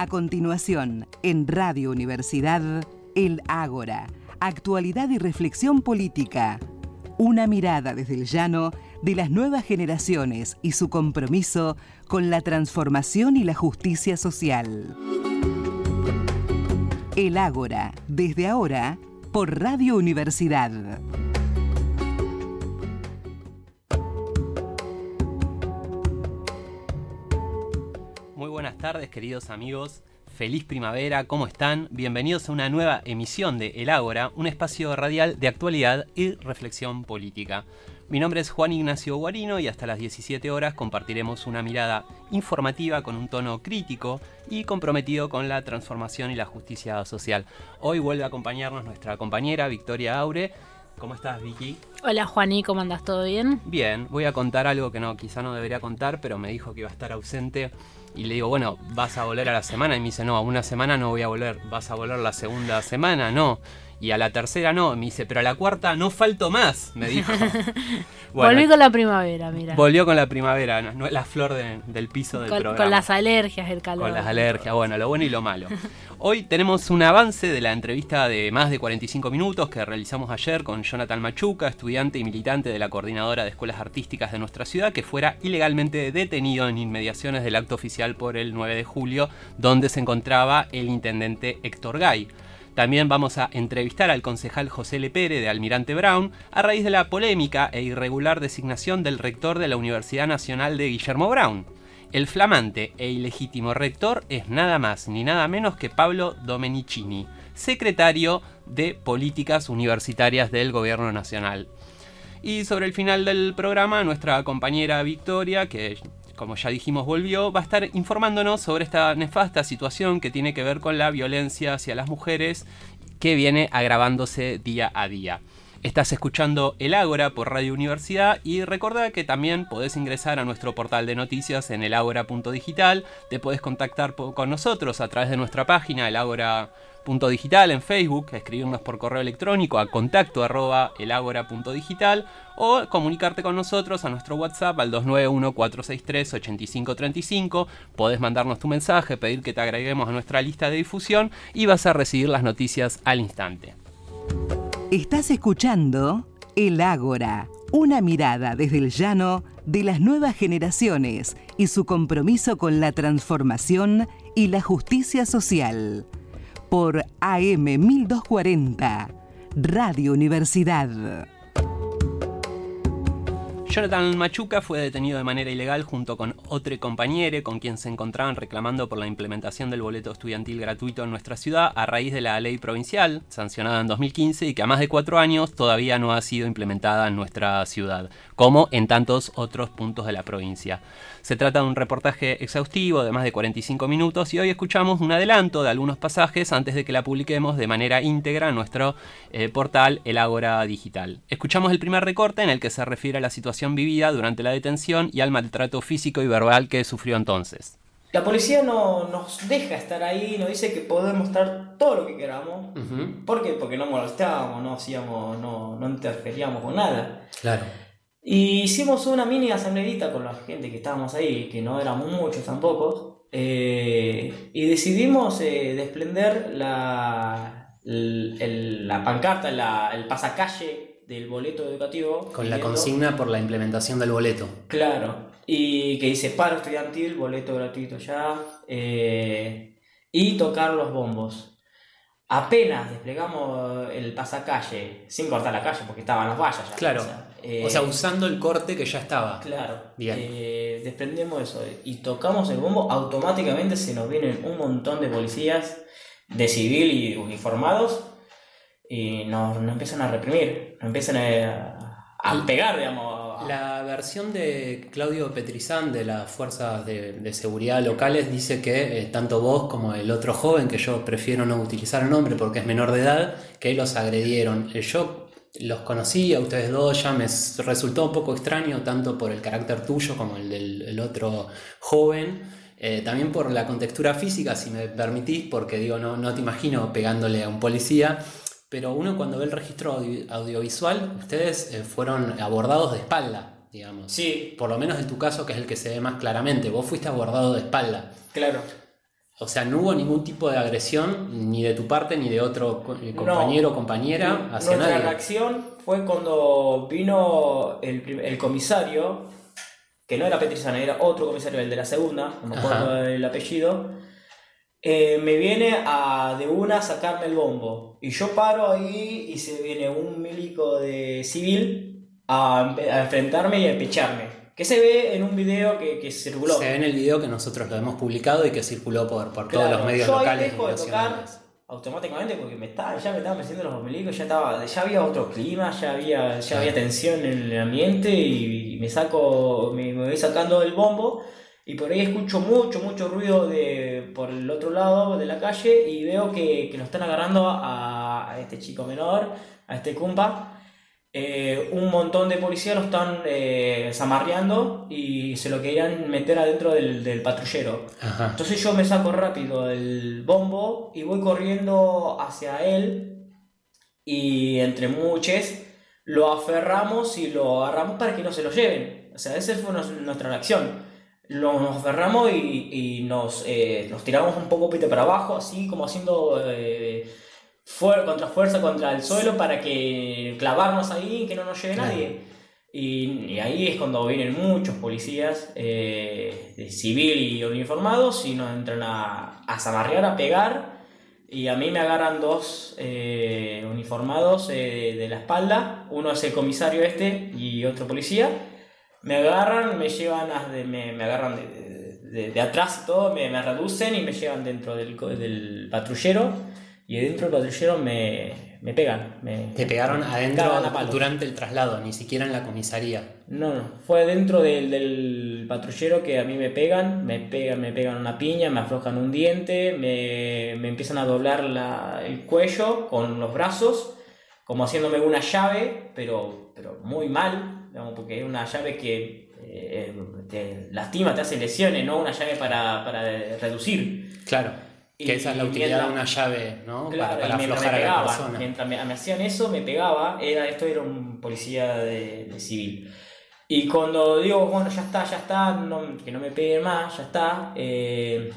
A continuación, en Radio Universidad, El Ágora, actualidad y reflexión política. Una mirada desde el llano de las nuevas generaciones y su compromiso con la transformación y la justicia social. El Ágora, desde ahora, por Radio Universidad. Tardes, queridos amigos. Feliz primavera, ¿cómo están? Bienvenidos a una nueva emisión de El Ágora, un espacio radial de actualidad y reflexión política. Mi nombre es Juan Ignacio Guarino y hasta las 17 horas compartiremos una mirada informativa con un tono crítico y comprometido con la transformación y la justicia social. Hoy vuelve a acompañarnos nuestra compañera Victoria Aure. ¿Cómo estás, Vicky? Hola, Juaní, ¿cómo andas? ¿Todo bien? Bien, voy a contar algo que no, quizá no debería contar, pero me dijo que iba a estar ausente. Y le digo, bueno, ¿vas a volver a la semana? Y me dice, no, a una semana no voy a volver. ¿Vas a volver la segunda semana? No y a la tercera no. Me dice, pero a la cuarta no falto más, me dijo. Volví con la primavera, mira. Volvió con la primavera, no, es la flor del piso del con, programa. Con las alergias, el calor. Con las alergias, bueno, lo bueno y lo malo. Hoy tenemos un avance de la entrevista de más de 45 minutos que realizamos ayer con Jonathan Machuca, estudiante y militante de la Coordinadora de Escuelas Artísticas de nuestra ciudad, que fuera ilegalmente detenido en inmediaciones del acto oficial por el 9 de julio, donde se encontraba el intendente Héctor Gay. También vamos a entrevistar al concejal José Lepere de Almirante Brown a raíz de la polémica e irregular designación del rector de la Universidad Nacional de Guillermo Brown. El flamante e ilegítimo rector es nada más ni nada menos que Pablo Domenicini, secretario de Políticas Universitarias del Gobierno Nacional. Y sobre el final del programa, nuestra compañera Victoria, que como ya dijimos volvió, va a estar informándonos sobre esta nefasta situación que tiene que ver con la violencia hacia las mujeres que viene agravándose día a día. Estás escuchando El Ágora por Radio Universidad y recuerda que también podés ingresar a nuestro portal de noticias en elagora.digital, te podés contactar con nosotros a través de nuestra página elagora.digital en Facebook, escribirnos por correo electrónico a contacto o comunicarte con nosotros a nuestro WhatsApp al 291-463-8535. Podés mandarnos tu mensaje, pedir que te agreguemos a nuestra lista de difusión y vas a recibir las noticias al instante. Estás escuchando El Ágora, una mirada desde el llano de las nuevas generaciones y su compromiso con la transformación y la justicia social por AM 1240, Radio Universidad. Jonathan Machuca fue detenido de manera ilegal junto con otro compañero con quien se encontraban reclamando por la implementación del boleto estudiantil gratuito en nuestra ciudad a raíz de la ley provincial sancionada en 2015 y que a más de cuatro años todavía no ha sido implementada en nuestra ciudad, como en tantos otros puntos de la provincia. Se trata de un reportaje exhaustivo de más de 45 minutos y hoy escuchamos un adelanto de algunos pasajes antes de que la publiquemos de manera íntegra en nuestro eh, portal El Ágora Digital. Escuchamos el primer recorte en el que se refiere a la situación vivida durante la detención y al maltrato físico y verbal que sufrió entonces. La policía no nos deja estar ahí, nos dice que podemos estar todo lo que queramos. ¿Por qué? Porque no molestábamos, no hacíamos, no, no interferíamos con nada. Claro. Y hicimos una mini asambleita con la gente que estábamos ahí, que no éramos muchos tampoco, eh, y decidimos eh, desprender la, la pancarta, el pasacalle del boleto educativo. Con la consigna por la implementación del boleto. Claro, y que dice paro estudiantil, boleto gratuito ya, eh, y tocar los bombos. Apenas desplegamos el pasacalle, sin cortar la calle porque estaban las vallas ya. Claro o sea, eh, usando el corte que ya estaba. Claro. Bien. Eh, desprendemos eso y tocamos el bombo, automáticamente se nos vienen un montón de policías de civil y uniformados y nos, empiezan a reprimir, nos empiezan a, pegar, digamos. La versión de Claudio Petrizán de las fuerzas de, seguridad locales dice que eh, tanto vos como el otro joven, que yo prefiero no utilizar el nombre porque es menor de edad, que los agredieron. Yo los conocí a ustedes dos, ya me resultó un poco extraño, tanto por el carácter tuyo como el del otro joven. Eh, también por la contextura física, si me permitís, porque digo, no, no te imagino pegándole a un policía, pero uno cuando ve el registro audiovisual, ustedes eh, fueron abordados de espalda, digamos. Sí. Por lo menos en tu caso, que es el que se ve más claramente, vos fuiste abordado de espalda. Claro. O sea, no hubo ningún tipo de agresión ni de tu parte ni de otro eh, compañero o compañera hacia Nuestra reacción fue cuando vino el, el, comisario, que no era Petrizana, era otro comisario, el de la segunda, no me acuerdo el apellido, eh, me viene a de una a sacarme el bombo. Y yo paro ahí y se viene un milico de civil a, a enfrentarme y a pecharme. Que se ve en un video que, que, circuló. Se ve en el video que nosotros lo hemos publicado y que circuló por, por todos los medios yo locales. Ahí dejo de tocar automáticamente porque me estaba, ya me estaban metiendo los milicos, ya estaba, ya había otro clima, ya había, ya había tensión en el ambiente y, me saco, me, voy sacando el bombo y por ahí escucho mucho, mucho ruido de, por el otro lado de la calle y veo que, que lo están agarrando a, a este chico menor, a este cumpa eh, un montón de policías lo están eh, zamarreando y se lo querían meter adentro del, patrullero. Entonces yo me saco rápido el bombo y voy corriendo hacia él y entre muchos lo aferramos y lo agarramos para que no se lo lleven. O sea, esa fue nuestra reacción. Lo, nos aferramos y, nos, eh, nos tiramos un poco para abajo, así como haciendo contra fuerza contra el suelo para que clavarnos ahí y que no nos lleve nadie. Y, ahí es cuando vienen muchos policías eh, civil y uniformados y nos entran a, a zamarrear, a pegar. Y a mí me agarran dos eh, uniformados eh, de la espalda, uno es el comisario este y otro policía. Me agarran, me llevan, me, me, agarran de, de, atrás y todo, me, me, reducen y me llevan dentro del, del patrullero y dentro del patrullero me, me pegan. Me, ¿Te pegaron adentro durante el traslado, ni siquiera en la comisaría? No, no, fue dentro del, del, patrullero que a mí me pegan, me pegan, me pegan una piña, me aflojan un diente, me, me empiezan a doblar la, el cuello con los brazos, como haciéndome una llave, pero, pero muy mal, digamos, porque es una llave que eh, te lastima, te hace lesiones, no una llave para, para reducir. Claro. Que esa es la utilidad de una llave, ¿no? para, aflojar a la persona. Mientras me, hacían eso, me pegaba. Era, esto era un policía de, civil. Y cuando digo, bueno, ya está, ya está, que no me pegue más, ya está, eh,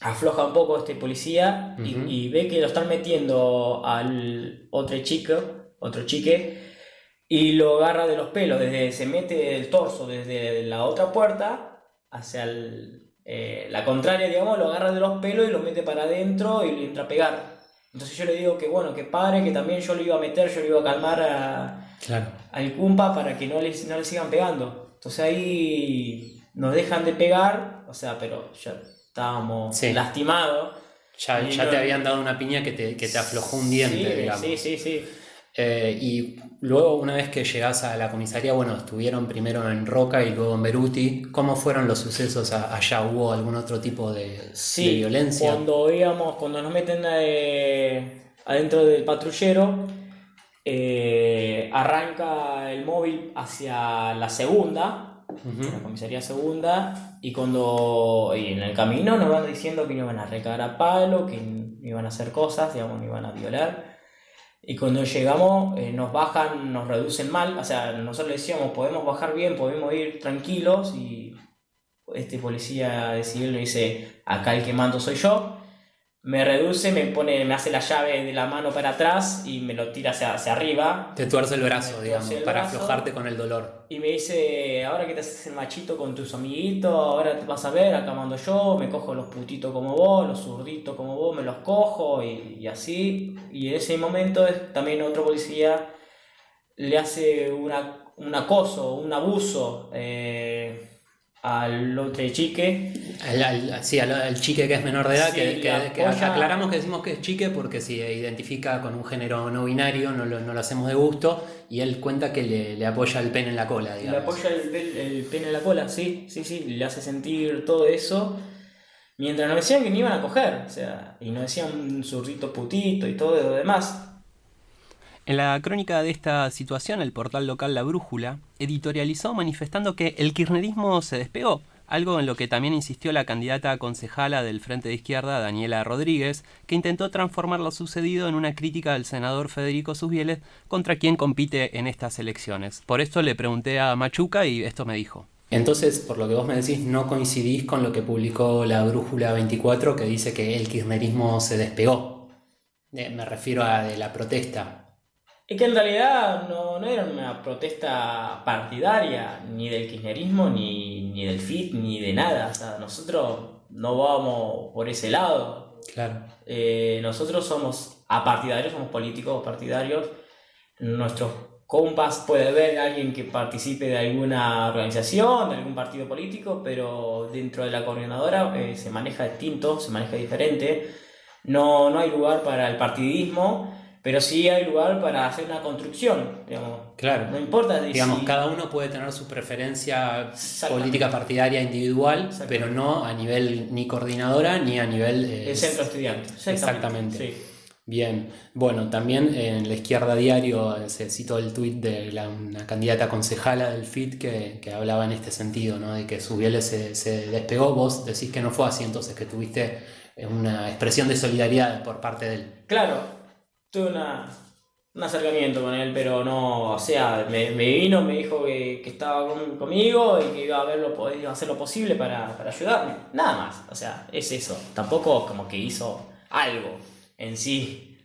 afloja un poco este policía y, ve que lo están metiendo al otro chico, otro chique, y lo agarra de los pelos, desde se mete el torso desde la otra puerta hacia el, eh, la contraria, digamos, lo agarra de los pelos y lo mete para adentro y le entra a pegar. Entonces yo le digo que bueno, que pare, que también yo lo iba a meter, yo lo iba a calmar a, al cumpa para que no le, no le sigan pegando. Entonces ahí nos dejan de pegar, o sea, pero ya estábamos lastimados. Ya, ya te habían dado una piña que te, que te aflojó un diente, digamos. Sí, sí, sí. Eh, y luego, una vez que llegás a la comisaría, bueno, estuvieron primero en Roca y luego en Beruti. ¿Cómo fueron los sucesos allá? ¿Hubo algún otro tipo de, violencia? Cuando íbamos, cuando nos meten eh, adentro del patrullero, eh, arranca el móvil hacia la segunda, la comisaría segunda, y cuando y en el camino nos van diciendo que no iban a recagar a palo, que iban a hacer cosas, digamos, no iban a violar. Y cuando llegamos eh, nos bajan, nos reducen mal, o sea, nosotros le decíamos, podemos bajar bien, podemos ir tranquilos y este policía de civil nos dice, acá el que mando soy yo me reduce, me pone, me hace la llave de la mano para atrás y me lo tira hacia, hacia arriba. Te tuerce el brazo, digamos, para aflojarte con el dolor. Y me dice, ahora que te haces el machito con tus amiguitos, ahora te vas a ver, acá mando yo, me cojo los putitos como vos, los zurditos como vos, me los cojo y, así. Y en ese momento también otro policía le hace una, un acoso, un abuso. Eh, al otro chique. sí, al, chique que es menor de edad, que, aclaramos que decimos que es chique porque se identifica con un género no binario, no lo, no lo hacemos de gusto, y él cuenta que le, apoya el pene en la cola, digamos. Le apoya el, pene en la cola, sí, sí, sí, le hace sentir todo eso. Mientras nos decían que no iban a coger, o sea, y nos decían un zurdito putito y todo lo demás. En la crónica de esta situación, el portal local La Brújula editorializó manifestando que el kirchnerismo se despegó, algo en lo que también insistió la candidata concejala del Frente de Izquierda, Daniela Rodríguez, que intentó transformar lo sucedido en una crítica del senador Federico Susbieles contra quien compite en estas elecciones. Por esto le pregunté a Machuca y esto me dijo. Entonces, por lo que vos me decís, no coincidís con lo que publicó la Brújula 24 que dice que el kirchnerismo se despegó. Eh, me refiero a de la protesta. Es que en realidad no, no era una protesta partidaria, ni del kirchnerismo, ni, ni del FIT, ni de nada. O sea, nosotros no vamos por ese lado. Claro. Eh, nosotros somos apartidarios, somos políticos partidarios. Nuestros compas puede haber alguien que participe de alguna organización, de algún partido político, pero dentro de la coordinadora eh, se maneja distinto, se maneja diferente. No, no hay lugar para el partidismo, pero sí hay lugar para hacer una construcción, digamos. Claro. No importa Digamos, cada uno puede tener su preferencia política partidaria individual, pero no a nivel ni coordinadora ni a nivel... Eh, el centro estudiante. Exactamente. Sí. Bien, bueno, también en la izquierda diario eh, se citó el tuit de la, una candidata concejala del FIT que, que, hablaba en este sentido, ¿no? de que su se, se despegó, vos decís que no fue así, entonces que tuviste una expresión de solidaridad por parte de él. Claro, tuve una, un acercamiento con él, pero no, o sea, me, me vino, me dijo que, que estaba conmigo y que iba a, verlo, iba a hacer lo posible para, para ayudarme, nada más, o sea, es eso, tampoco como que hizo algo en sí.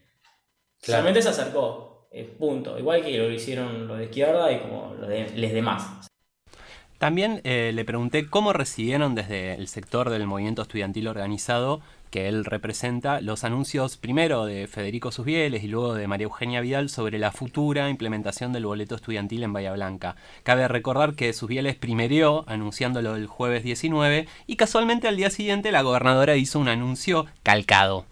Solamente se acercó, eh, punto. Igual que lo hicieron los de izquierda y como los, de, los demás. También eh, le pregunté cómo recibieron desde el sector del movimiento estudiantil organizado que él representa los anuncios primero de Federico Susbieles y luego de María Eugenia Vidal sobre la futura implementación del boleto estudiantil en Bahía Blanca. Cabe recordar que Susbieles primerió anunciándolo el jueves 19 y casualmente al día siguiente la gobernadora hizo un anuncio calcado.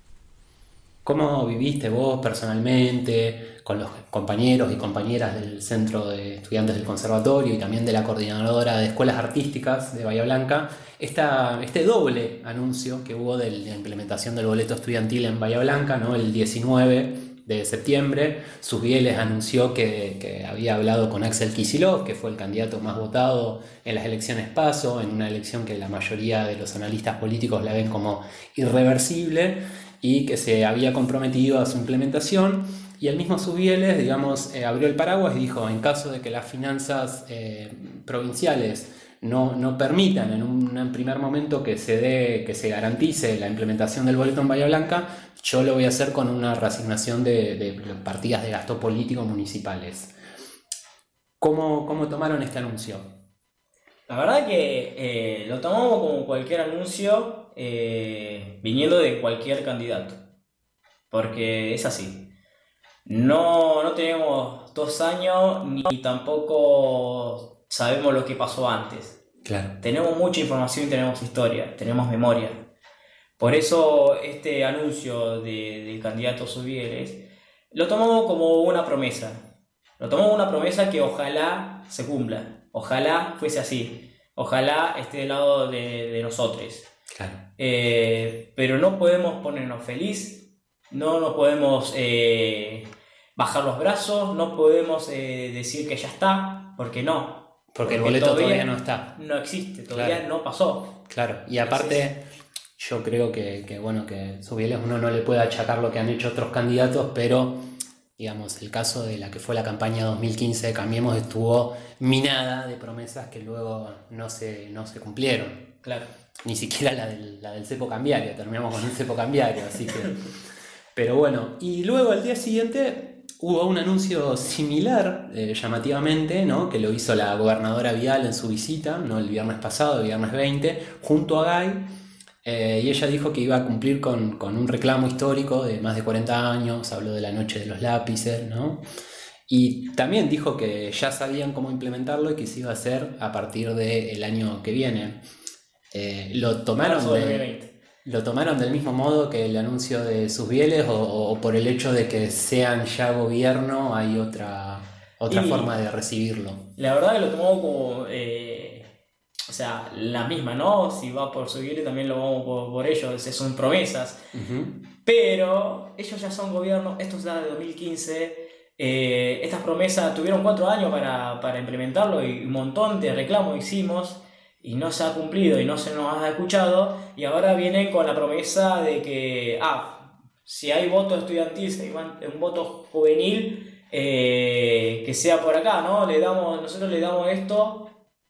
¿Cómo viviste vos personalmente con los compañeros y compañeras del Centro de Estudiantes del Conservatorio y también de la Coordinadora de Escuelas Artísticas de Bahía Blanca esta, este doble anuncio que hubo de la implementación del boleto estudiantil en Bahía Blanca, el 19 de septiembre, Susbieles anunció que, había hablado con Axel Kisilov, que fue el candidato más votado en las elecciones PASO, en una elección que la mayoría de los analistas políticos la ven como irreversible y que se había comprometido a su implementación. Y el mismo Subieles, digamos, eh, abrió el paraguas y dijo, en caso de que las finanzas eh, provinciales no, no, permitan en un primer momento que se, dé, que se garantice la implementación del boleto en Bahía Blanca, yo lo voy a hacer con una reasignación de, de partidas de gasto político municipales. ¿Cómo, ¿Cómo tomaron este anuncio? La verdad que eh, lo tomamos como cualquier anuncio eh, viniendo de cualquier candidato. Porque es así. No, no tenemos dos años ni tampoco sabemos lo que pasó antes. Claro. Tenemos mucha información, tenemos historia, tenemos memoria. Por eso este anuncio de, del candidato Subieres lo tomamos como una promesa. Lo tomamos como una promesa que ojalá se cumpla. Ojalá fuese así. Ojalá esté del lado de, de nosotros. Eh, pero no podemos ponernos feliz, no nos podemos eh, bajar los brazos, no podemos eh, decir que ya está, porque no. Porque, el boleto todavía, no está. No existe, todavía no pasó. Claro, y aparte yo creo que, que bueno, que Subieles uno no le puede achacar lo que han hecho otros candidatos, pero digamos, el caso de la que fue la campaña 2015 de Cambiemos estuvo minada de promesas que luego no se, no se cumplieron. Claro ni siquiera la del, la del cepo cambiario, terminamos con un cepo cambiario, así que... Pero bueno, y luego al día siguiente hubo un anuncio similar, eh, llamativamente, ¿no? que lo hizo la gobernadora Vial en su visita, ¿no? el viernes pasado, el viernes 20, junto a Gay, eh, y ella dijo que iba a cumplir con, con, un reclamo histórico de más de 40 años, habló de la noche de los lápices, ¿no? Y también dijo que ya sabían cómo implementarlo y que se iba a hacer a partir del año que viene. Eh, ¿lo, tomaron ¿Lo tomaron del mismo modo que el anuncio de sus bieles o, por el hecho de que sean ya gobierno hay otra, otra forma de recibirlo? La verdad que lo tomamos como... Eh, o sea, la misma, ¿no? Si va por su también lo vamos por, ellos, son promesas. Pero ellos ya son gobierno, esto es de 2015. Eh, estas promesas tuvieron cuatro años para, para implementarlo y un montón de reclamos hicimos y no se ha cumplido y no se nos ha escuchado y ahora vienen con la promesa de que, ah, si hay voto estudiantil, si hay un voto juvenil, eh, que sea por acá, ¿no? Le damos, nosotros le damos esto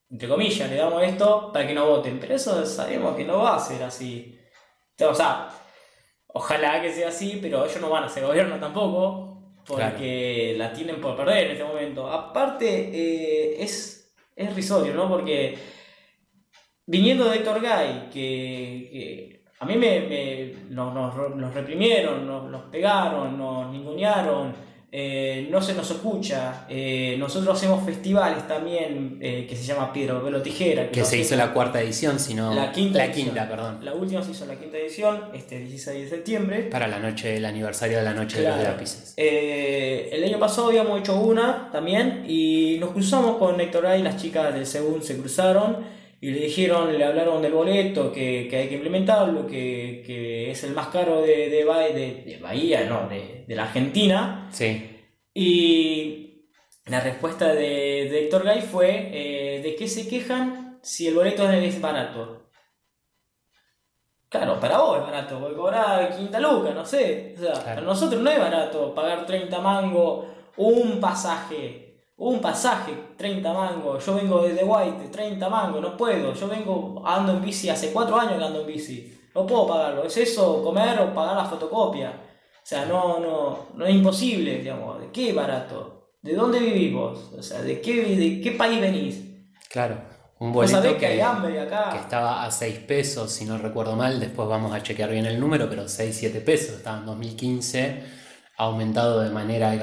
entre comillas, le damos esto para que no voten. Pero eso sabemos que no va a ser así. O sea, ojalá que sea así, pero ellos no van a ser gobierno tampoco, porque la tienen por perder en este momento. Aparte, eh, es, es risorio, ¿no? Porque viniendo de Héctor Gay, que, a mí me, nos, nos, reprimieron, nos, nos pegaron, nos ningunearon eh, no se nos escucha. Eh, nosotros hacemos festivales también eh, que se llama Piedra, Papel Tijera. Que, se hizo la cuarta edición, sino la quinta. La quinta, perdón. La última se hizo la quinta edición, este 16 de septiembre. Para la noche, el aniversario de la noche de los lápices. el año pasado habíamos hecho una también y nos cruzamos con Héctor y las chicas del Según se cruzaron y le dijeron, le hablaron del boleto, que, que hay que implementarlo, que, que, es el más caro de, de, de, Bahía, no, de, de, la Argentina. Sí. Y la respuesta de, de Héctor Gay fue, eh, ¿de qué se quejan si el boleto es barato? Claro, para vos es barato, porque cobrar quinta luca, no sé. O sea, para nosotros no es barato pagar 30 mango un pasaje un pasaje, 30 mangos, yo vengo desde White, 30 mangos, no puedo, yo vengo, ando en bici, hace 4 años que ando en bici, no puedo pagarlo, es eso, comer o pagar la fotocopia, o sea, no, no, no es imposible, digamos, ¿de qué barato? ¿De dónde vivimos? O sea, ¿de qué, de qué país venís? Claro, un boleto que, hay hambre acá? que estaba a 6 pesos, si no recuerdo mal, después vamos a chequear bien el número, pero 6, 7 pesos, estaba en 2015, aumentado de manera,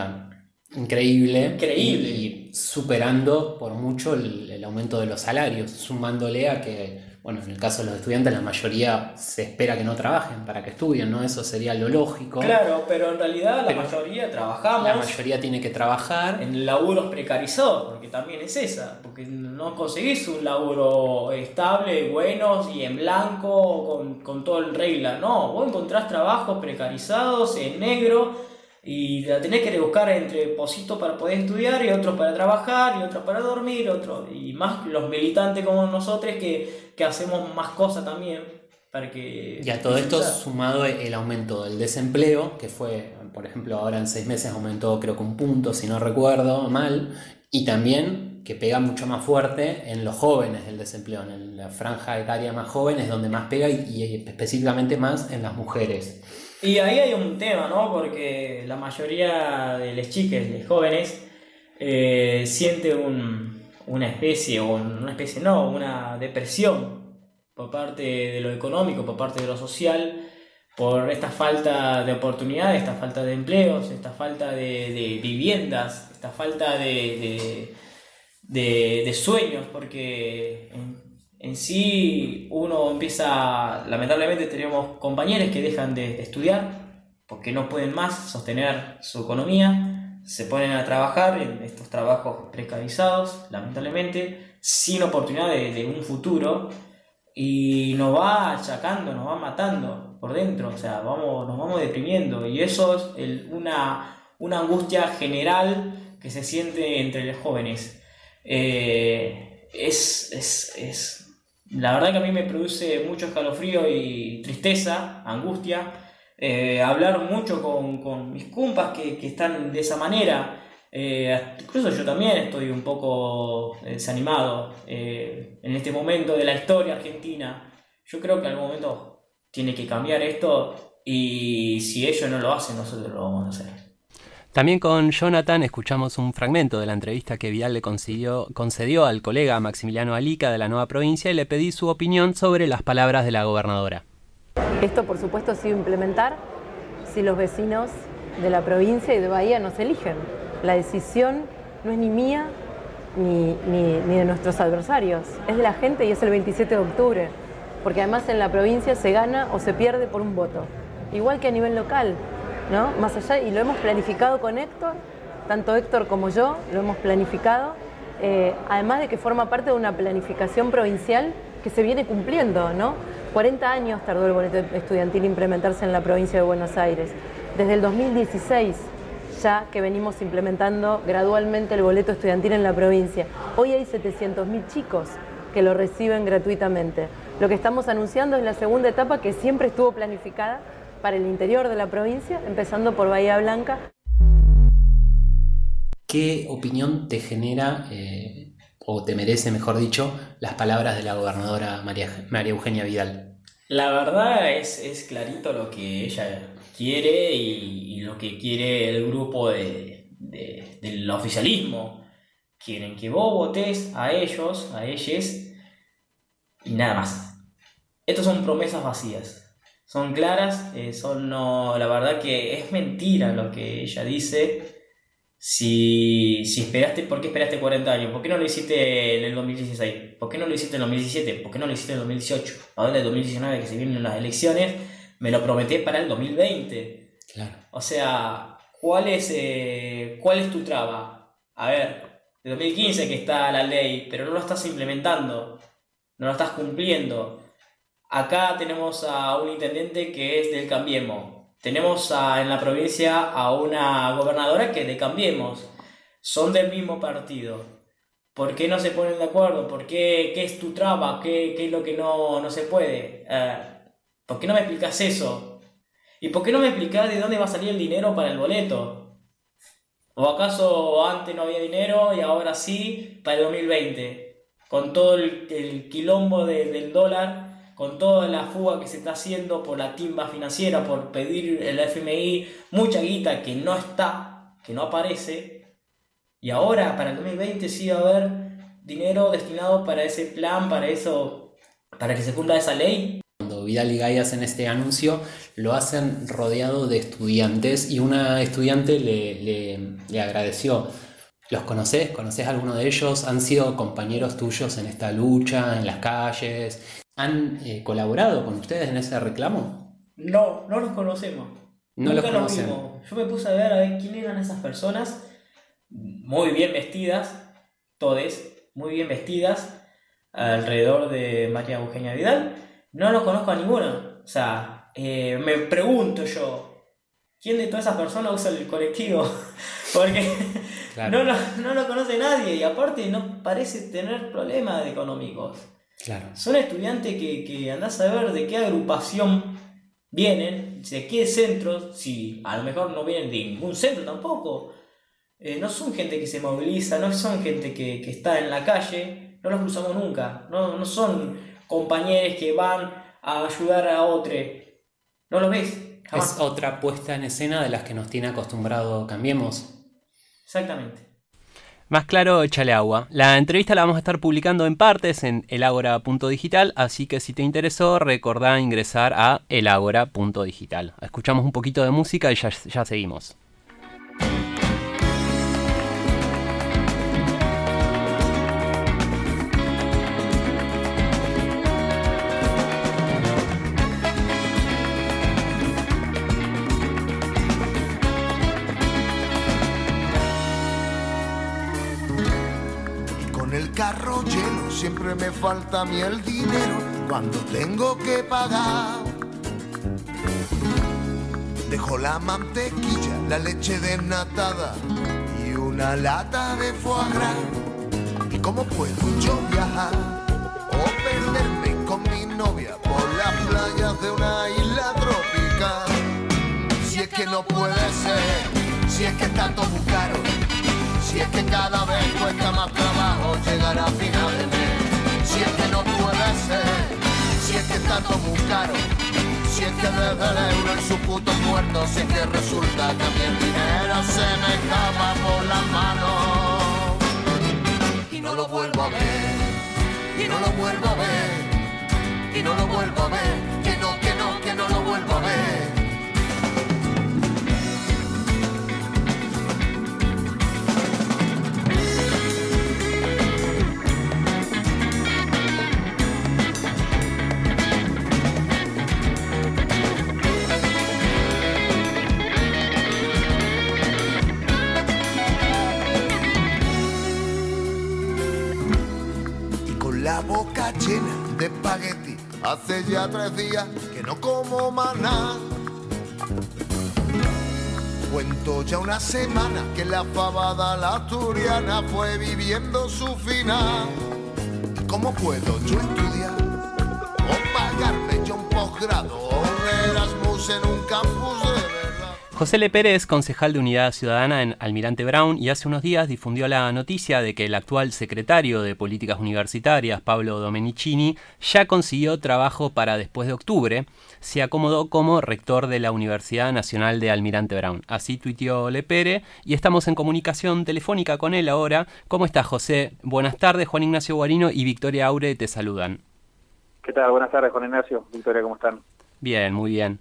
increíble. Increíble. Y, superando por mucho el, aumento de los salarios, sumándole a que, bueno, en el caso de los estudiantes la mayoría se espera que no trabajen para que estudien, ¿no? Eso sería lo lógico. Claro, pero en realidad la mayoría trabajamos. La mayoría tiene que trabajar. En laburos precarizados, porque también es esa, porque no conseguís un laburo estable, bueno y en blanco, con, con todo en regla, no, vos encontrás trabajos precarizados en negro y la tenés que buscar entre positos para poder estudiar y otros para trabajar y otros para dormir, otros y más los militantes como nosotros que, que hacemos más cosas también para que... Y a todo esto sumado el aumento del desempleo, que fue, por ejemplo, ahora en seis meses aumentó creo que un punto, si no recuerdo mal, y también que pega mucho más fuerte en los jóvenes del desempleo, en la franja etaria más joven es donde más pega y, y específicamente más en las mujeres. Y ahí hay un tema, ¿no? Porque la mayoría de los chiques, de jóvenes, eh, siente una especie, o una especie no, una depresión por parte de lo económico, por parte de lo social, por esta falta de oportunidades, esta falta de empleos, esta falta de, viviendas, esta falta de, sueños, porque sí uno empieza, lamentablemente tenemos compañeros que dejan de estudiar porque no pueden más sostener su economía, se ponen a trabajar en estos trabajos precarizados, lamentablemente, sin oportunidad de, un futuro y nos va achacando, nos va matando por dentro, o sea, vamos, nos vamos deprimiendo y eso es una, una angustia general que se siente entre los jóvenes. Eh, es, es la verdad que a mí me produce mucho escalofrío y tristeza, angustia, eh, hablar mucho con, mis compas que, están de esa manera. Eh, incluso yo también estoy un poco desanimado eh, en este momento de la historia argentina. Yo creo que en algún momento tiene que cambiar esto y si ellos no lo hacen, nosotros lo vamos a hacer. También con Jonathan escuchamos un fragmento de la entrevista que Vial le concedió al colega Maximiliano Alica de la nueva provincia y le pedí su opinión sobre las palabras de la gobernadora. Esto, por supuesto, ha sido implementar si los vecinos de la provincia y de Bahía nos eligen. La decisión no es ni mía ni, ni de nuestros adversarios, es de la gente y es el 27 de octubre, porque además en la provincia se gana o se pierde por un voto, igual que a nivel local. ¿No? Más allá, y lo hemos planificado con Héctor, tanto Héctor como yo lo hemos planificado, eh, además de que forma parte de una planificación provincial que se viene cumpliendo, ¿no? 40 años tardó el boleto estudiantil implementarse en la provincia de Buenos Aires. Desde el 2016 ya que venimos implementando gradualmente el boleto estudiantil en la provincia. Hoy hay 700.000 chicos que lo reciben gratuitamente. Lo que estamos anunciando es la segunda etapa que siempre estuvo planificada para el interior de la provincia, empezando por Bahía Blanca. ¿Qué opinión te genera eh, o te merece, mejor dicho, las palabras de la gobernadora María, María Eugenia Vidal? La verdad es, es clarito lo que ella quiere y, lo que quiere el grupo de, del oficialismo. Quieren que vos votes a ellos, a ellos, y nada más. Estas son promesas vacías. Son claras, eh, son no, la verdad que es mentira lo que ella dice. Si, si esperaste, ¿por qué esperaste 40 años? ¿Por qué no lo hiciste en el 2016? ¿Por qué no lo hiciste en el 2017? ¿Por qué no lo hiciste en el 2018? Ahora en el 2019 que se vienen las elecciones, me lo prometí para el 2020. Claro. O sea, ¿cuál es, eh, ¿cuál es tu traba? A ver, de 2015 que está la ley, pero no lo estás implementando, no lo estás cumpliendo. Acá tenemos a un intendente que es del Cambiemos. Tenemos en la provincia a una gobernadora que es de Cambiemos. Son del mismo partido. ¿Por qué no se ponen de acuerdo? ¿Por qué, qué es tu traba? ¿Qué, ¿Qué, es lo que no, no se puede? Eh, ¿Por qué no me explicas eso? ¿Y por qué no me explicas de dónde va a salir el dinero para el boleto? ¿O acaso antes no había dinero y ahora sí para el 2020? Con todo el, quilombo del dólar, con toda la fuga que se está haciendo por la timba financiera, por pedir el FMI, mucha guita que no está, que no aparece. Y ahora para el 2020 sí va a haber dinero destinado para ese plan, para eso, para que se cumpla esa ley. Vidal y Gay hacen este anuncio, lo hacen rodeado de estudiantes y una estudiante le, agradeció. ¿Los conoces? ¿Conoces a alguno de ellos? ¿Han sido compañeros tuyos en esta lucha, en las calles? ¿Han eh, colaborado con ustedes en ese reclamo? No, no los conocemos. No los conocemos. Yo me puse a ver a ver quién eran esas personas, muy bien vestidas, todes, muy bien vestidas, alrededor de María Eugenia Vidal no lo conozco a ninguno. O sea, eh, me pregunto yo, ¿quién de todas esas personas usa el colectivo? Porque no, lo, conoce nadie y aparte no parece tener problemas económicos. Claro. Son estudiantes que, que andás a ver de qué agrupación vienen, de qué centro, si a lo mejor no vienen de ningún centro tampoco. Eh, no son gente que se moviliza, no son gente que, está en la calle, no los cruzamos nunca, no, no son compañeros que van a ayudar a otro. ¿No lo ves? Es otra puesta en escena de las que nos tiene acostumbrado Cambiemos. Exactamente. Más claro, échale agua. La entrevista la vamos a estar publicando en partes en elagora.digital, así que si te interesó, recordá ingresar a elagora.digital. Escuchamos un poquito de música y ya, ya seguimos. Siempre me falta a mí el dinero cuando tengo que pagar. Dejo la mantequilla, la leche desnatada y una lata de foie gras. ¿Y cómo puedo yo viajar o perderme con mi novia por las playas de una isla tropical? Si es que no puede ser, si es que tanto buscaron si es que cada vez cuesta más trabajo llegar a final ser. Si es que está todo muy caro. Si es que desde el euro en su puto muerto. Si es que resulta que a el dinero se me escapa por las manos. Y no lo vuelvo a ver. Y no lo vuelvo a ver. Y no lo vuelvo a ver. Que no como maná. Cuento ya una semana que la fabada la asturiana fue viviendo su final. ¿Cómo puedo yo estudiar o pagarme yo un posgrado o un Erasmus en un campus? José Le Pérez, concejal de Unidad Ciudadana en Almirante Brown, y hace unos días difundió la noticia de que el actual secretario de Políticas Universitarias, Pablo Domenicini, ya consiguió trabajo para después de octubre. Se acomodó como rector de la Universidad Nacional de Almirante Brown. Así tuiteó Le Pérez y estamos en comunicación telefónica con él ahora. ¿Cómo estás, José? Buenas tardes, Juan Ignacio Guarino y Victoria Aure te saludan. ¿Qué tal? Buenas tardes, Juan Ignacio. Victoria, ¿cómo están? Bien, muy bien.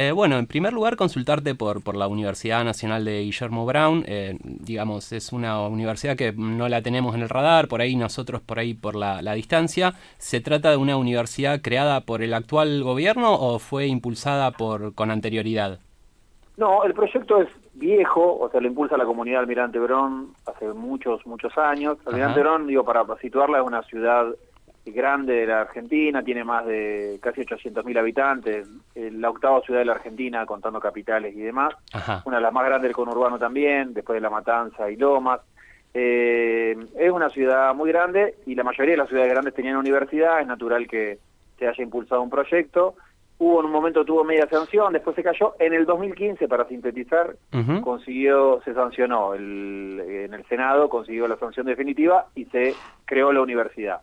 Eh, bueno, en primer lugar, consultarte por, por la Universidad Nacional de Guillermo Brown. Eh, digamos, es una universidad que no la tenemos en el radar, por ahí nosotros, por ahí por la, distancia. ¿Se trata de una universidad creada por el actual gobierno o fue impulsada por con anterioridad? No, el proyecto es viejo, o sea, lo impulsa la comunidad Almirante Brown hace muchos, muchos años. Almirante Brown, digo, para situarla, es una ciudad grande de la Argentina, tiene más de casi 800.000 habitantes, eh, la octava ciudad de la Argentina, contando capitales y demás, una de las más grandes del conurbano también, después de La Matanza y Lomas. Eh, es una ciudad muy grande y la mayoría de las ciudades grandes tenían universidad, es natural que se haya impulsado un proyecto. Hubo en un momento tuvo media sanción, después se cayó. En el 2015, para sintetizar, consiguió, se sancionó el, en el Senado, consiguió la sanción definitiva y se creó la universidad.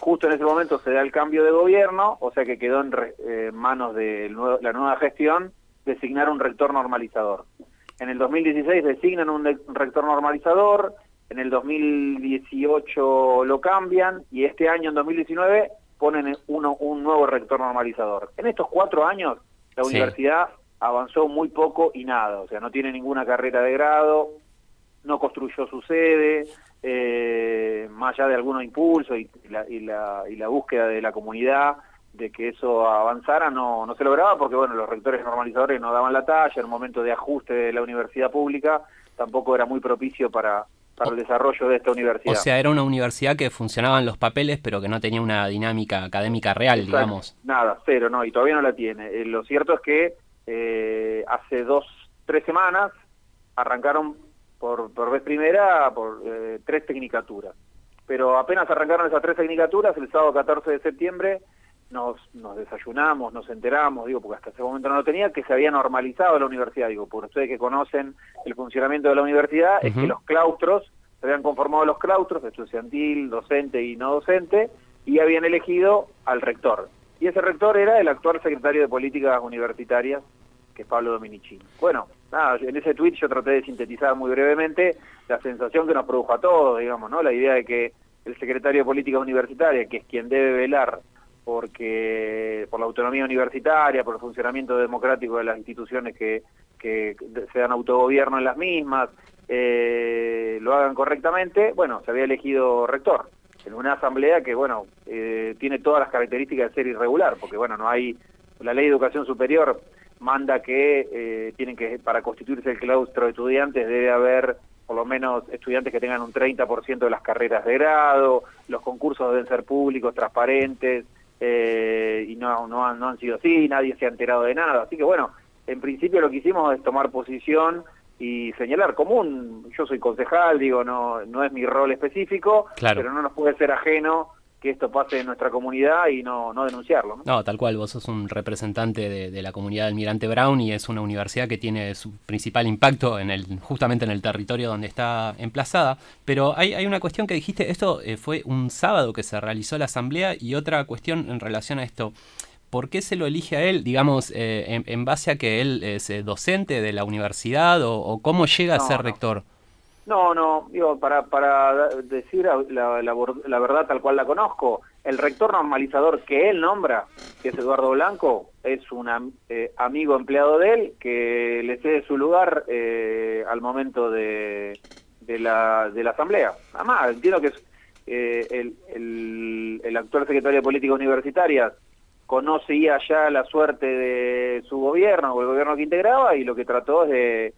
Justo en ese momento se da el cambio de gobierno, o sea que quedó en eh, manos de la nueva gestión designar un rector normalizador. En el 2016 designan un, rector normalizador, en el 2018 lo cambian y este año, en 2019, ponen uno, un nuevo rector normalizador. En estos cuatro años, la universidad avanzó muy poco y nada, o sea, no tiene ninguna carrera de grado, no construyó su sede, eh, más allá de algunos impulsos y la, y, la, y la búsqueda de la comunidad de que eso avanzara no, no se lograba porque bueno los rectores normalizadores no daban la talla, el momento de ajuste de la universidad pública tampoco era muy propicio para, para el desarrollo de esta universidad. O sea, era una universidad que funcionaban los papeles pero que no tenía una dinámica académica real, digamos. Nada, cero, no, y todavía no la tiene. Eh, lo cierto es que eh, hace dos, tres semanas arrancaron por, por vez primera por eh, tres tecnicaturas. Pero apenas arrancaron esas tres tecnicaturas, el sábado 14 de septiembre nos, nos desayunamos, nos enteramos, digo, porque hasta ese momento no lo tenía, que se había normalizado la universidad, digo, por ustedes que conocen el funcionamiento de la universidad, es que los claustros, se habían conformado los claustros, estudiantil, docente y no docente, y habían elegido al rector. Y ese rector era el actual secretario de Políticas Universitarias, que es Pablo Dominicini. Bueno, en ese tweet yo traté de sintetizar muy brevemente la sensación que nos produjo a todos, digamos, ¿no? La idea de que el secretario de Políticas Universitarias, que es quien debe velar porque por la autonomía universitaria, por el funcionamiento democrático de las instituciones que, que se dan autogobierno en las mismas, eh, lo hagan correctamente, bueno, se había elegido rector en una asamblea que, bueno, eh, tiene todas las características de ser irregular, porque, bueno, no hay, la ley de educación superior manda que eh, tienen que, para constituirse el claustro de estudiantes debe haber por lo menos estudiantes que tengan un 30% de las carreras de grado, los concursos deben ser públicos, transparentes, eh, y no, no, han, no han sido así, nadie se ha enterado de nada. Así que bueno, en principio lo que hicimos es tomar posición y señalar común, yo soy concejal, digo, no, no es mi rol específico, pero no nos puede ser ajeno que esto pase en nuestra comunidad y no, no denunciarlo. ¿no? tal cual, vos sos un representante de, la comunidad del Almirante Brown y es una universidad que tiene su principal impacto en el, justamente en el territorio donde está emplazada. Pero hay, hay una cuestión que dijiste, esto eh, fue un sábado que se realizó la asamblea y otra cuestión en relación a esto. ¿Por qué se lo elige a él, digamos, eh, en, base a que él es eh, docente de la universidad o, cómo llega a ser rector? No, no, digo, para, para decir la, verdad tal cual la conozco, el rector normalizador que él nombra, que es Eduardo Blanco, es un eh, amigo empleado de él que le cede su lugar eh, al momento de, de, la, de la asamblea. Además, entiendo que eh, el, el, el, actual secretario de Política Universitaria conocía ya la suerte de su gobierno o el gobierno que integraba y lo que trató es de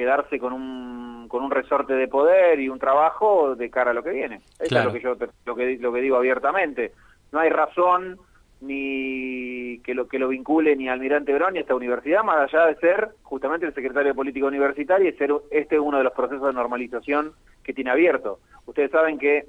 quedarse con un, con un resorte de poder y un trabajo de cara a lo que viene. Eso es lo que yo lo que, lo que digo abiertamente. No hay razón ni que lo que lo vincule ni Almirante Brown ni a esta universidad, más allá de ser justamente el secretario de Política Universitaria y ser este uno de los procesos de normalización que tiene abierto. Ustedes saben que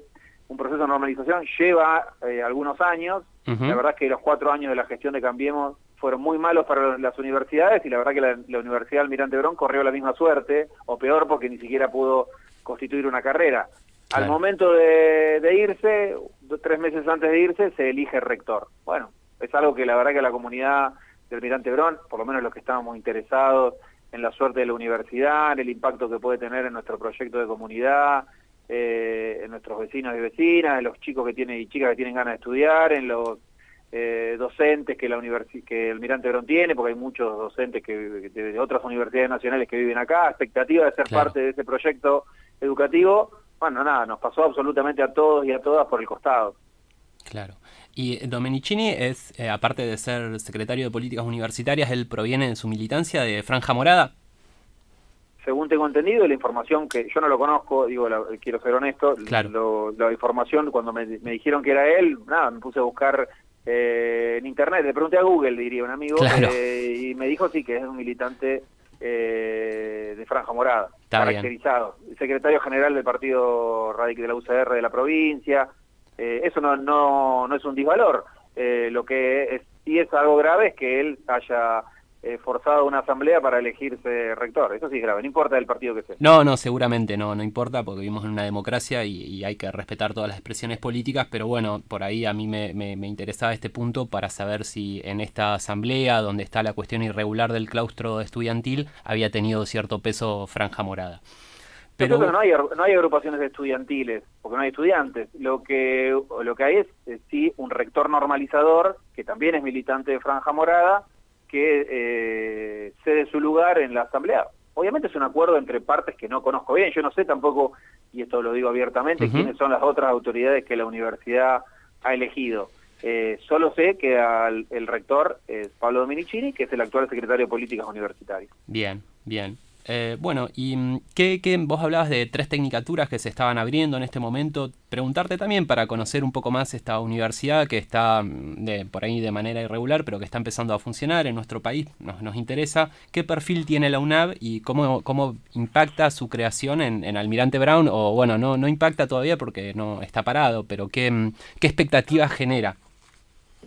un proceso de normalización lleva eh, algunos años. La verdad es que los cuatro años de la gestión de Cambiemos fueron muy malos para las universidades y la verdad que la, Universidad Almirante Brón corrió la misma suerte, o peor porque ni siquiera pudo constituir una carrera. Al momento de, irse, tres meses antes de irse, se elige rector. Bueno, es algo que la verdad que la comunidad del Almirante Brón, por lo menos los que estábamos interesados en la suerte de la universidad, en el impacto que puede tener en nuestro proyecto de comunidad, eh, en nuestros vecinos y vecinas, en los chicos que tienen y chicas que tienen ganas de estudiar, en los eh, docentes que la que el Mirante Brón tiene, porque hay muchos docentes que, de otras universidades nacionales que viven acá, expectativa de ser parte de ese proyecto educativo, bueno, nada, nos pasó absolutamente a todos y a todas por el costado. Claro. Y Domenicini es, eh, aparte de ser secretario de Políticas Universitarias, él proviene en su militancia de Franja Morada. Según tengo entendido, la información que yo no lo conozco, digo, quiero ser honesto, la información cuando me, me, dijeron que era él, nada, me puse a buscar eh, en internet, le pregunté a Google, diría un amigo, eh, y me dijo sí que es un militante eh, de Franja Morada, caracterizado, secretario general del Partido Radical de la UCR de la provincia, eso no, no, no es un disvalor, lo que es, sí es algo grave es que él haya eh, forzado una asamblea para elegirse rector. Eso sí es grave, no importa el partido que sea. No, no, seguramente no, no importa porque vivimos en una democracia y, hay que respetar todas las expresiones políticas, pero bueno, por ahí a mí me, me, interesaba este punto para saber si en esta asamblea, donde está la cuestión irregular del claustro estudiantil, había tenido cierto peso franja morada. Pero no hay, no hay agrupaciones estudiantiles, porque no hay estudiantes. Lo que, lo que hay es, es sí un rector normalizador, que también es militante de Franja Morada, que eh, cede su lugar en la Asamblea. Obviamente es un acuerdo entre partes que no conozco bien, yo no sé tampoco, y esto lo digo abiertamente, quiénes son las otras autoridades que la universidad ha elegido. Eh, solo sé que el rector es Pablo Dominicini, que es el actual secretario de Políticas Universitarias. Bien, bien. Eh, bueno, y mm, ¿qué, vos hablabas de tres tecnicaturas que se estaban abriendo en este momento. Preguntarte también para conocer un poco más esta universidad que está mm, de, por ahí de manera irregular, pero que está empezando a funcionar en nuestro país. Nos, nos interesa qué perfil tiene la UNAV y cómo, cómo impacta su creación en, Almirante Brown. O bueno, no, no impacta todavía porque no está parado, pero qué, mm, qué expectativas genera.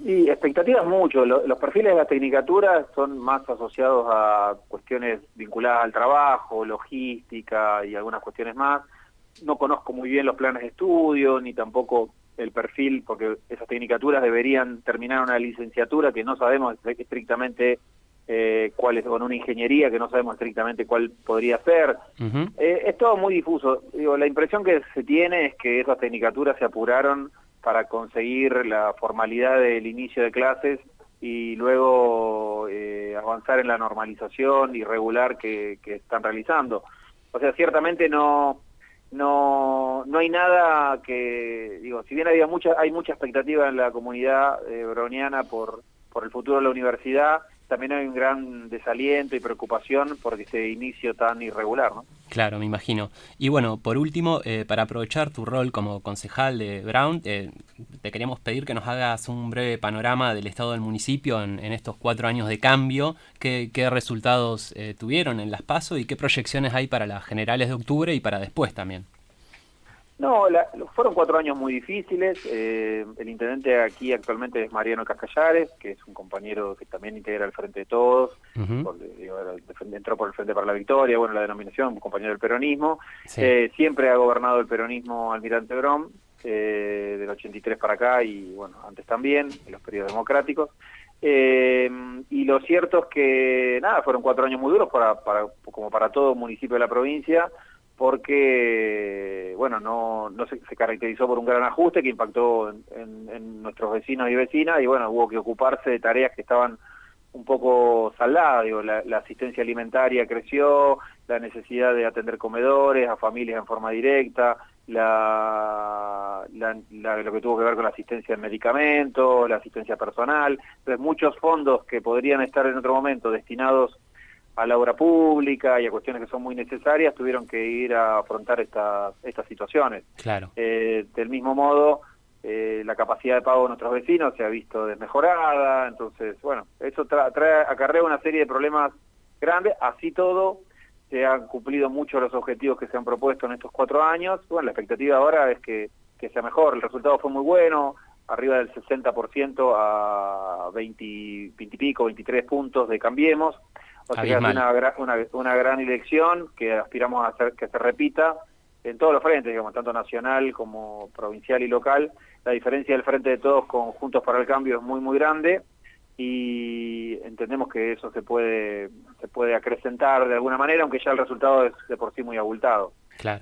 Y expectativas mucho. Los perfiles de la tecnicatura son más asociados a cuestiones vinculadas al trabajo, logística y algunas cuestiones más. No conozco muy bien los planes de estudio, ni tampoco el perfil, porque esas tecnicaturas deberían terminar una licenciatura que no sabemos estrictamente eh, cuál es, con una ingeniería que no sabemos estrictamente cuál podría ser. Eh, es todo muy difuso. Digo, la impresión que se tiene es que esas tecnicaturas se apuraron para conseguir la formalidad del inicio de clases y luego eh, avanzar en la normalización irregular que, que están realizando. O sea, ciertamente no, no, no hay nada que, digo, si bien había mucha, hay mucha expectativa en la comunidad eh, broniana por, por el futuro de la universidad, también hay un gran desaliento y preocupación por ese inicio tan irregular, ¿no? Claro, me imagino. Y bueno, por último, eh, para aprovechar tu rol como concejal de Brown, eh, te queríamos pedir que nos hagas un breve panorama del estado del municipio en, estos cuatro años de cambio, qué, resultados eh, tuvieron en las PASO y qué proyecciones hay para las generales de octubre y para después también. No, fueron cuatro años muy difíciles. Eh, el intendente aquí actualmente es Mariano Cascallares, que es un compañero que también integra el Frente de Todos, entró por el Frente para la Victoria, bueno, la denominación, un compañero del peronismo. Eh, siempre ha gobernado el peronismo Almirante Brom, eh, del 83 para acá y, bueno, antes también, en los periodos democráticos. y lo cierto es que, nada, fueron cuatro años muy duros para, para, como para todo municipio de la provincia, porque bueno no, se, caracterizó por un gran ajuste que impactó en, nuestros vecinos y vecinas y bueno hubo que ocuparse de tareas que estaban un poco saldadas digo la, asistencia alimentaria creció la necesidad de atender comedores a familias en forma directa la, lo que tuvo que ver con la asistencia de medicamentos la asistencia personal entonces muchos fondos que podrían estar en otro momento destinados a la obra pública y a cuestiones que son muy necesarias, tuvieron que ir a afrontar estas, estas situaciones. Claro. Eh, del mismo modo, eh, la capacidad de pago de nuestros vecinos se ha visto desmejorada, entonces, bueno, eso trae, acarrea una serie de problemas grandes, así todo, se han cumplido mucho los objetivos que se han propuesto en estos cuatro años, bueno, la expectativa ahora es que, que sea mejor, el resultado fue muy bueno, arriba del 60% a 20, 20 y pico, 23 puntos de Cambiemos. O sea que es una, una, una, gran elección que aspiramos a hacer que se repita en todos los frentes, digamos, tanto nacional como provincial y local. La diferencia del frente de todos con Juntos para el Cambio es muy, muy grande y entendemos que eso se puede, se puede acrecentar de alguna manera, aunque ya el resultado es de por sí muy abultado.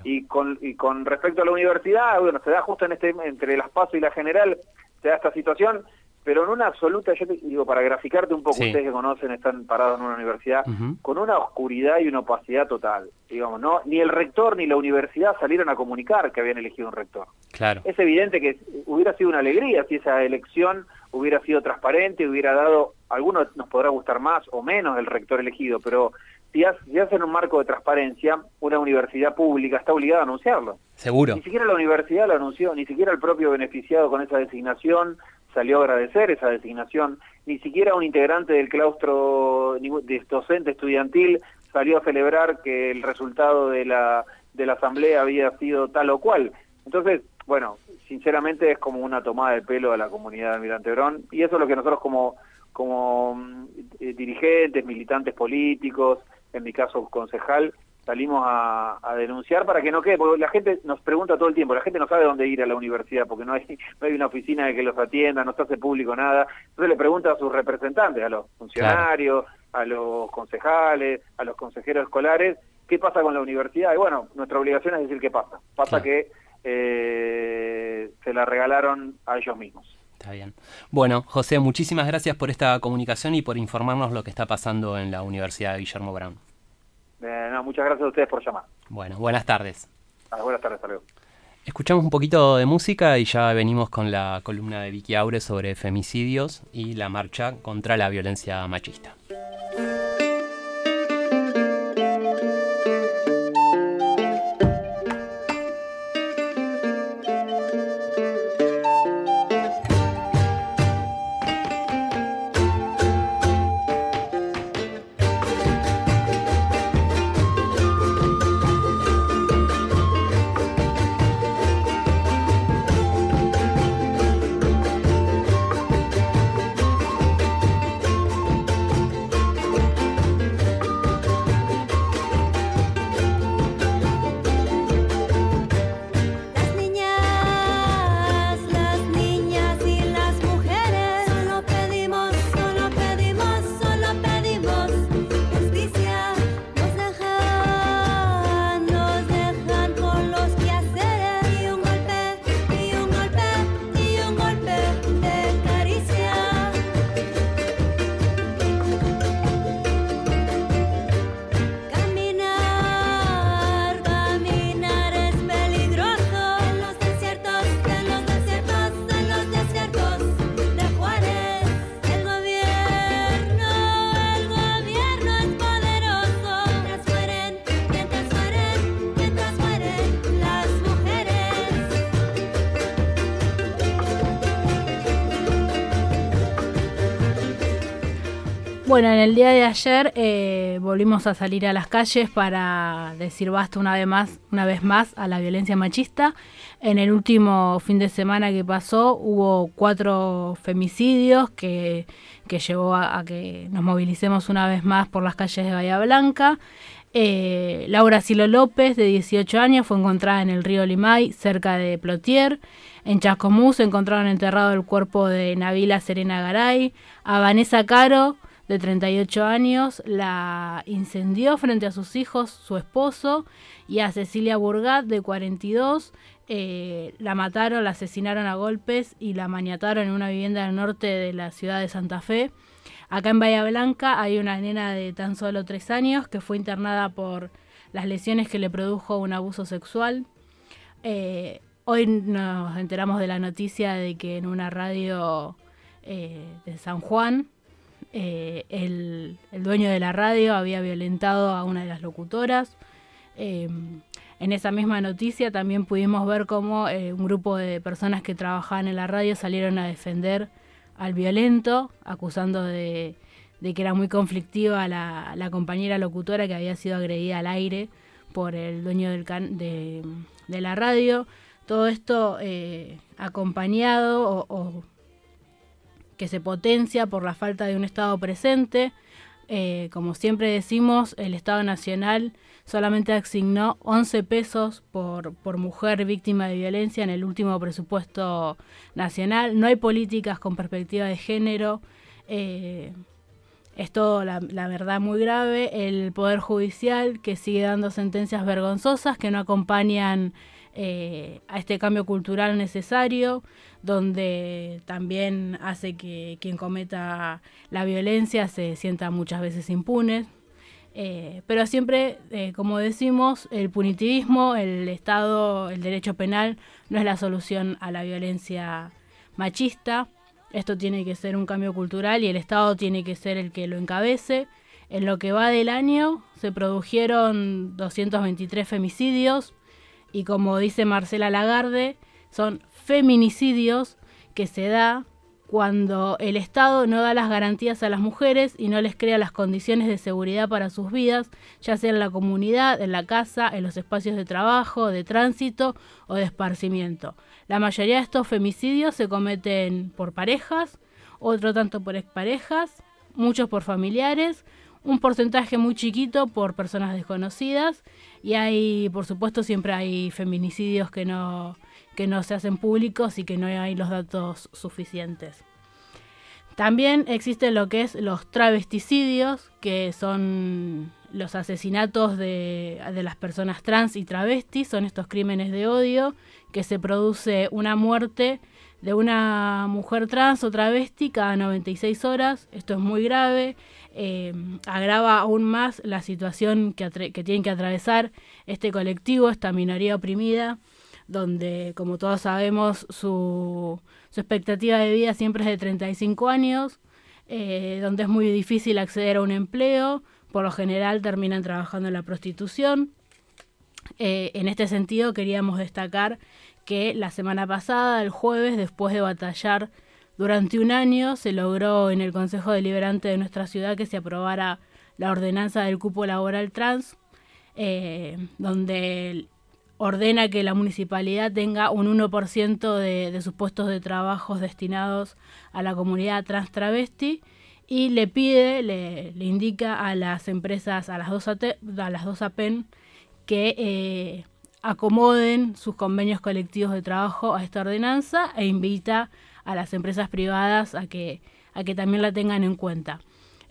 Y, con, y con respecto a la universidad, bueno, se da justo en este entre las PASO y la general, se da esta situación, pero en una absoluta, yo te digo, para graficarte un poco, ustedes que conocen, están parados en una universidad, con una oscuridad y una opacidad total. Digamos, no ni el rector ni la universidad salieron a comunicar que habían elegido un rector. Claro. Es evidente que hubiera sido una alegría si esa elección hubiera sido transparente, hubiera dado, algunos nos podrá gustar más o menos el rector elegido, pero si, hacen un marco de transparencia, una universidad pública está obligada a anunciarlo. Seguro. Ni siquiera la universidad lo anunció, ni siquiera el propio beneficiado con esa designación salió a agradecer esa designación, ni siquiera un integrante del claustro de docente estudiantil salió a celebrar que el resultado de la, de la asamblea había sido tal o cual. Entonces, bueno, sinceramente es como una tomada de pelo a la comunidad de Almirante Brón y eso es lo que nosotros como, como mm, eh, dirigentes, militantes políticos, en mi caso concejal, salimos a, denunciar para que no quede, porque la gente nos pregunta todo el tiempo, la gente no sabe dónde ir a la universidad, porque no hay, no hay una oficina de que los atienda, no se hace público nada, entonces le pregunta a sus representantes, a los funcionarios, a los concejales, a los consejeros escolares, qué pasa con la universidad, y bueno, nuestra obligación es decir qué pasa, pasa que eh, se la regalaron a ellos mismos. Está bien. Bueno, José, muchísimas gracias por esta comunicación y por informarnos lo que está pasando en la Universidad de Guillermo Brown. Eh, muchas gracias a ustedes por llamar. Bueno, buenas tardes. Ah, buenas tardes, hasta Escuchamos un poquito de música y ya venimos con la columna de Vicky Aure sobre femicidios y la marcha contra la violencia machista. Bueno, en el día de ayer eh, volvimos a salir a las calles para decir basta una vez más, una vez más a la violencia machista. En el último fin de semana que pasó hubo cuatro femicidios que, que llevó a, que nos movilicemos una vez más por las calles de Bahía Blanca. Eh, Laura Silo López, de 18 años, fue encontrada en el río Limay, cerca de Plotier. En Chascomús se encontraron enterrado el cuerpo de Navila Serena Garay. A Vanessa Caro, de 38 años, la incendió frente a sus hijos, su esposo, y a Cecilia Burgat, de 42, eh, la mataron, la asesinaron a golpes y la maniataron en una vivienda del norte de la ciudad de Santa Fe. Acá en Bahía Blanca hay una nena de tan solo 3 años que fue internada por las lesiones que le produjo un abuso sexual. Eh, hoy nos enteramos de la noticia de que en una radio eh, de San Juan eh, el, dueño de la radio había violentado a una de las locutoras. Eh, en esa misma noticia también pudimos ver cómo eh, un grupo de personas que trabajaban en la radio salieron a defender al violento, acusando de, que era muy conflictiva la, compañera locutora que había sido agredida al aire por el dueño de, la radio. Todo esto acompañado o, que se potencia por la falta de un Estado presente. Eh, como siempre decimos, el Estado Nacional solamente asignó 11 pesos por, por, mujer víctima de violencia en el último presupuesto nacional. No hay políticas con perspectiva de género. Eh, es todo, la, verdad, muy grave. El Poder Judicial que sigue dando sentencias vergonzosas que no acompañan eh, a este cambio cultural necesario, donde también hace que quien cometa la violencia se sienta muchas veces impune. Eh, pero siempre, eh, como decimos, el punitivismo, el Estado, el derecho penal no es la solución a la violencia machista. Esto tiene que ser un cambio cultural y el Estado tiene que ser el que lo encabece. En lo que va del año se produjeron 223 femicidios y como dice Marcela Lagarde, son feminicidios que se da cuando el Estado no da las garantías a las mujeres y no les crea las condiciones de seguridad para sus vidas, ya sea en la comunidad, en la casa, en los espacios de trabajo, de tránsito o de esparcimiento. La mayoría de estos femicidios se cometen por parejas, otro tanto por exparejas, muchos por familiares, un porcentaje muy chiquito por personas desconocidas y hay, por supuesto, siempre hay feminicidios que no, que no se hacen públicos y que no hay los datos suficientes. También existen lo que es los travesticidios, que son los asesinatos de, de, las personas trans y travestis, son estos crímenes de odio, que se produce una muerte de una mujer trans o travesti cada 96 horas. Esto es muy grave, eh, agrava aún más la situación que, que tienen que atravesar este colectivo, esta minoría oprimida donde, como todos sabemos, su, su expectativa de vida siempre es de 35 años, eh, donde es muy difícil acceder a un empleo, por lo general terminan trabajando en la prostitución. Eh, en este sentido, queríamos destacar que la semana pasada, el jueves, después de batallar durante un año, se logró en el Consejo Deliberante de nuestra ciudad que se aprobara la ordenanza del cupo laboral trans, eh, donde ordena que la municipalidad tenga un 1% de, de, sus puestos de trabajo destinados a la comunidad trans travesti y le pide, le, le indica a las empresas, a las dos, a las dos APEN, que eh, acomoden sus convenios colectivos de trabajo a esta ordenanza e invita a las empresas privadas a que, a que también la tengan en cuenta.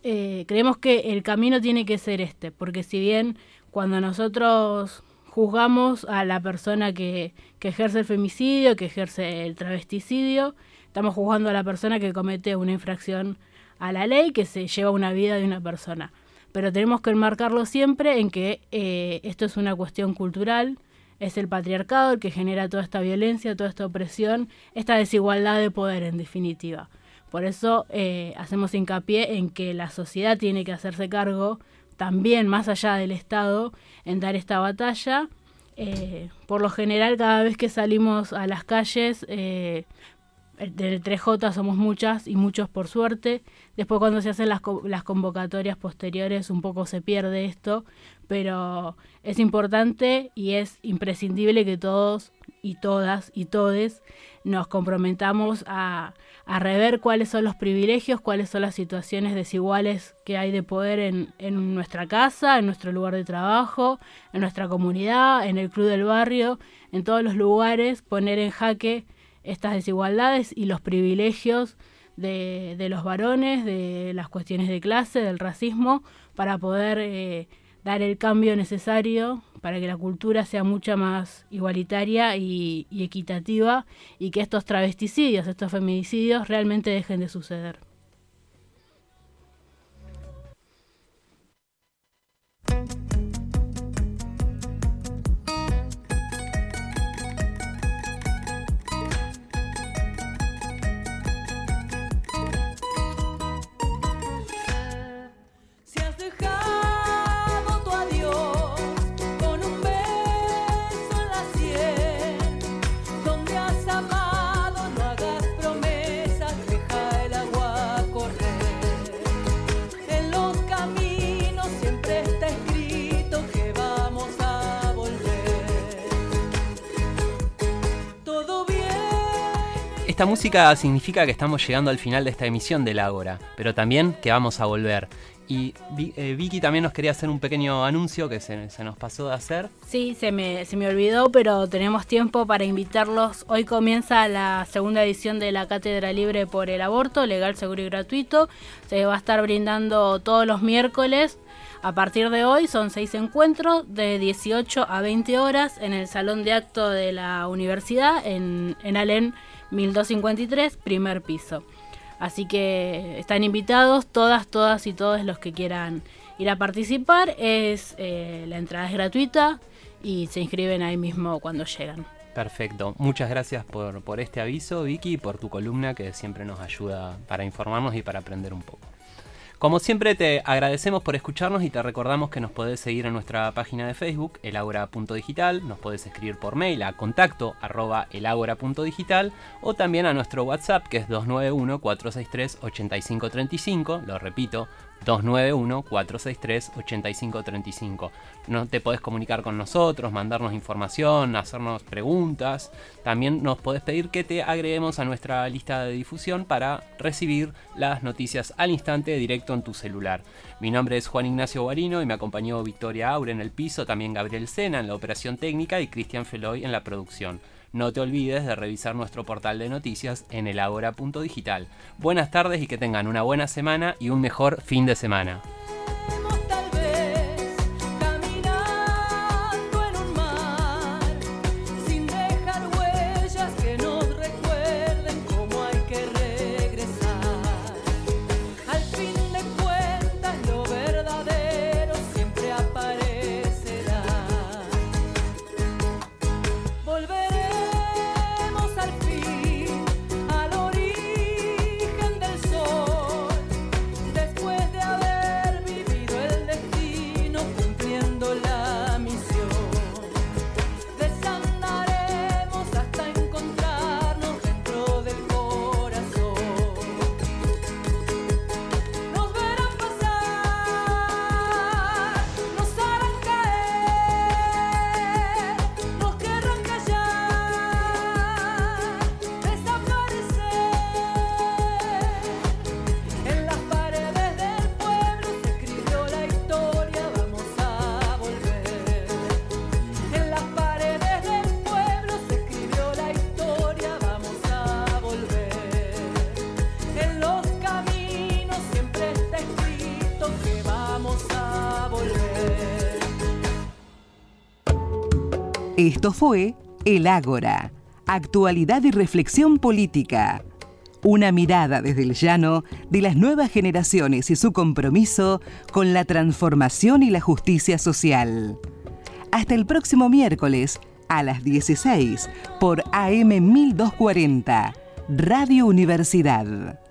Eh, creemos que el camino tiene que ser este, porque si bien cuando nosotros juzgamos a la persona que, que ejerce el femicidio, que ejerce el travesticidio, estamos juzgando a la persona que comete una infracción a la ley, que se lleva una vida de una persona. Pero tenemos que enmarcarlo siempre en que eh, esto es una cuestión cultural, es el patriarcado el que genera toda esta violencia, toda esta opresión, esta desigualdad de poder en definitiva. Por eso eh, hacemos hincapié en que la sociedad tiene que hacerse cargo también más allá del Estado en dar esta batalla. Eh, por lo general, cada vez que salimos a las calles, eh, del 3J somos muchas y muchos por suerte. Después cuando se hacen las, las convocatorias posteriores un poco se pierde esto, pero es importante y es imprescindible que todos y todas y todes nos comprometamos a, a rever cuáles son los privilegios, cuáles son las situaciones desiguales que hay de poder en, en nuestra casa, en nuestro lugar de trabajo, en nuestra comunidad, en el club del barrio, en todos los lugares, poner en jaque estas desigualdades y los privilegios de, de los varones, de las cuestiones de clase, del racismo, para poder eh, dar el cambio necesario para que la cultura sea mucho más igualitaria y, y equitativa y que estos travesticidios, estos feminicidios realmente dejen de suceder. Esta música significa que estamos llegando al final de esta emisión del Ágora, pero también que vamos a volver. Y eh, Vicky también nos quería hacer un pequeño anuncio que se, nos pasó de hacer. Sí, se me, se me olvidó, pero tenemos tiempo para invitarlos. Hoy comienza la segunda edición de la Cátedra Libre por el Aborto, legal, seguro y gratuito. Se va a estar brindando todos los miércoles. A partir de hoy son seis encuentros de 18 a 20 horas en el Salón de Acto de la Universidad en, en Alén 1253, primer piso. Así que están invitados todas, todas y todos los que quieran ir a participar. Es eh, la entrada es gratuita y se inscriben ahí mismo cuando llegan. Perfecto. Muchas gracias por, por este aviso, Vicky, y por tu columna que siempre nos ayuda para informarnos y para aprender un poco. Como siempre te agradecemos por escucharnos y te recordamos que nos podés seguir en nuestra página de Facebook, elagora.digital, nos podés escribir por mail a contacto o también a nuestro WhatsApp que es 291-463-8535, lo repito, 291-463-8535. No te podés comunicar con nosotros, mandarnos información, hacernos preguntas. También nos podés pedir que te agreguemos a nuestra lista de difusión para recibir las noticias al instante directo en tu celular. Mi nombre es Juan Ignacio Guarino y me acompañó Victoria Aure en el piso, también Gabriel Sena en la operación técnica y Cristian Feloy en la producción. No te olvides de revisar nuestro portal de noticias en elagora.digital. Buenas tardes y que tengan una buena semana y un mejor fin de semana. Esto fue El Ágora, actualidad y reflexión política. Una mirada desde el llano de las nuevas generaciones y su compromiso con la transformación y la justicia social. Hasta el próximo miércoles a las 16 por AM 1240, Radio Universidad.